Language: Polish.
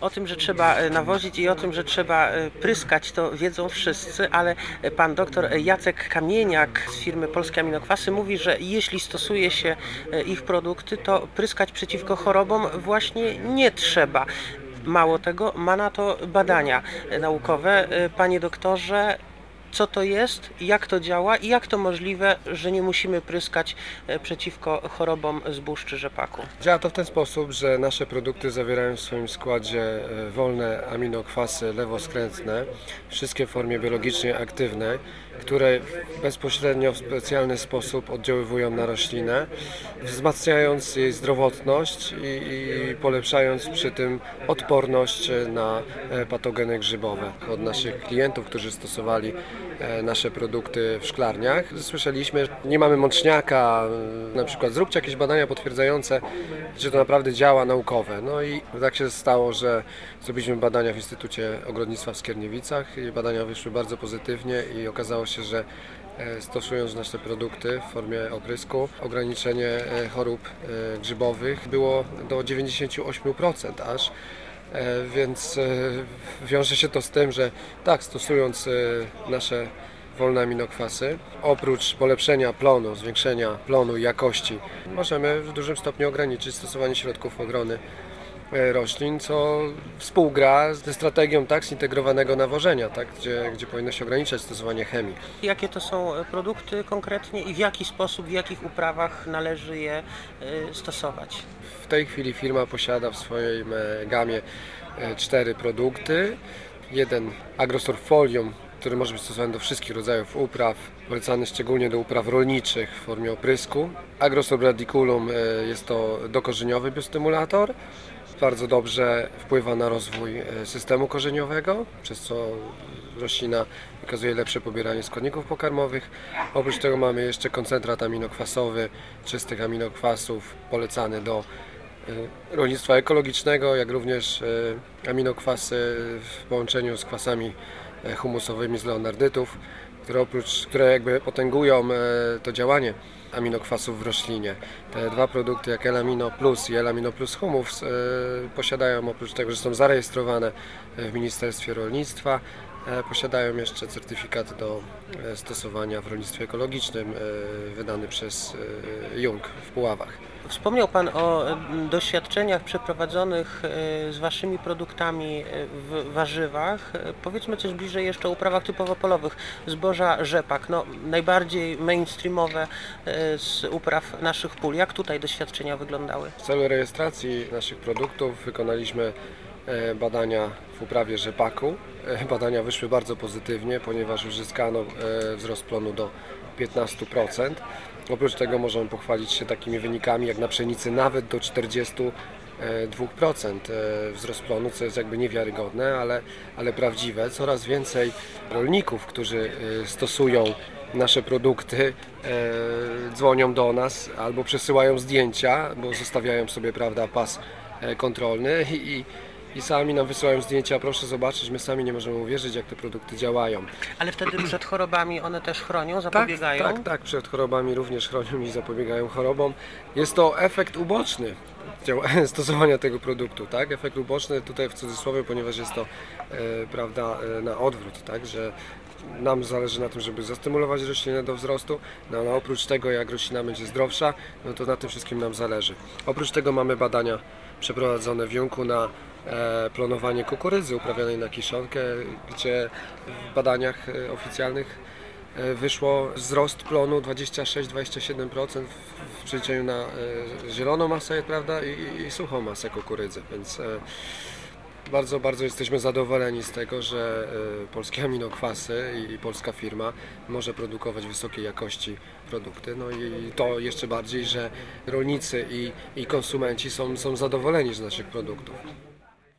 O tym, że trzeba e, nawozić i o tym, że trzeba e, pryskać, to wiedzą wszyscy, ale pan doktor Jacek Kamieniak z firmy Polskie Aminokwasy mówi, że jeśli stosuje się e, ich produkty, to pryskać przeciwko chorobom właśnie nie trzeba. Mało tego, ma na to badania naukowe. Panie doktorze, co to jest, jak to działa i jak to możliwe, że nie musimy pryskać e, przeciwko chorobom zbóż czy rzepaku. Działa to w ten sposób, że nasze produkty zawierają w swoim składzie e, wolne aminokwasy lewoskrętne, wszystkie w formie biologicznie aktywnej, które bezpośrednio w specjalny sposób oddziaływują na roślinę, wzmacniając jej zdrowotność i, i polepszając przy tym odporność na e, patogeny grzybowe. Od naszych klientów, którzy stosowali nasze produkty w szklarniach. Słyszeliśmy, że nie mamy mączniaka, e, na przykład zróbcie jakieś badania potwierdzające, że to naprawdę działa naukowe. No i tak się stało, że zrobiliśmy badania w Instytucie Ogrodnictwa w Skierniewicach i badania wyszły bardzo pozytywnie i okazało się, że e, stosując nasze produkty w formie oprysku, ograniczenie chorób grzybowych było do 98% aż. E, więc e, wiąże się to z tym, że tak, stosując e, nasze wolne aminokwasy, oprócz polepszenia plonu, zwiększenia plonu i jakości, możemy w dużym stopniu ograniczyć stosowanie środków ochrony roślin, co współgra ze strategią tak zintegrowanego nawożenia, tak, gdzie, gdzie powinno się ograniczać stosowanie chemii. Jakie to są produkty konkretnie i w jaki sposób, w jakich uprawach należy je stosować? W tej chwili firma posiada w swojej e, gamie e, cztery produkty. Jeden agrosorfolium, który może być stosowany do wszystkich rodzajów upraw, polecany szczególnie do upraw rolniczych w formie oprysku. Agrosor radiculum e, jest to dokorzeniowy biostymulator. Bardzo dobrze wpływa na rozwój systemu korzeniowego, przez co roślina wykazuje lepsze pobieranie składników pokarmowych. Oprócz tego mamy jeszcze koncentrat aminokwasowy, czystych aminokwasów polecany do E, rolnictwa ekologicznego, jak również e, aminokwasy w połączeniu z kwasami e, humusowymi z leonardytów, które oprócz, które jakby potęgują to działanie aminokwasów w roślinie. Te dwa produkty jak Elamino Plus i Elamino Plus Humus posiadają oprócz tego, że są zarejestrowane w Ministerstwie Rolnictwa, posiadają jeszcze certyfikat do stosowania w rolnictwie ekologicznym wydany przez Jung w Puławach. Wspomniał Pan o doświadczeniach przeprowadzonych e, z Waszymi produktami e, w warzywach. E, powiedzmy coś bliżej jeszcze o uprawach typowo polowych. Zboża rzepak, no, najbardziej mainstreamowe z upraw naszych pól. Jak tutaj doświadczenia wyglądały? W celu rejestracji naszych produktów wykonaliśmy badania w uprawie rzepaku. Badania wyszły bardzo pozytywnie, ponieważ uzyskano wzrost plonu do 15%. Oprócz tego możemy pochwalić się takimi wynikami jak na pszenicy nawet do 42% e, wzrost plonu, co jest jakby niewiarygodne, ale, ale prawdziwe. Coraz więcej rolników, którzy e, stosują nasze produkty, e, dzwonią do nas albo przesyłają zdjęcia, bo zostawiają sobie prawda, pas kontrolny i, i sami nam wysyłają zdjęcia, proszę zobaczyć, my sami nie możemy uwierzyć, jak te produkty działają. Ale wtedy przed chorobami one też chronią, zapobiegają? Tak, tak, tak, przed chorobami również chronią i zapobiegają chorobom. Jest to efekt uboczny stosowania tego produktu, tak? Efekt uboczny tutaj w cudzysłowie, ponieważ jest to, e, prawda, e, na odwrót, tak, że nam zależy na tym, żeby zastymulować roślinę do wzrostu, no, no oprócz tego jak roślina będzie zdrowsza, no to na tym wszystkim nam zależy. Oprócz tego mamy badania przeprowadzone w Junku na e, planowanie kukurydzy uprawionej na kiszonkę, gdzie w badaniach e, oficjalnych e, wyszło wzrost plonu 26-27% w przeliczeniu na zieloną masę prawda, i, i suchą masę kukurydzy, więc bardzo, bardzo jesteśmy zadowoleni z tego, że polskie aminokwasy i polska firma może produkować wysokiej jakości produkty. No i to jeszcze bardziej, że rolnicy i, i konsumenci są, są zadowoleni z naszych produktów.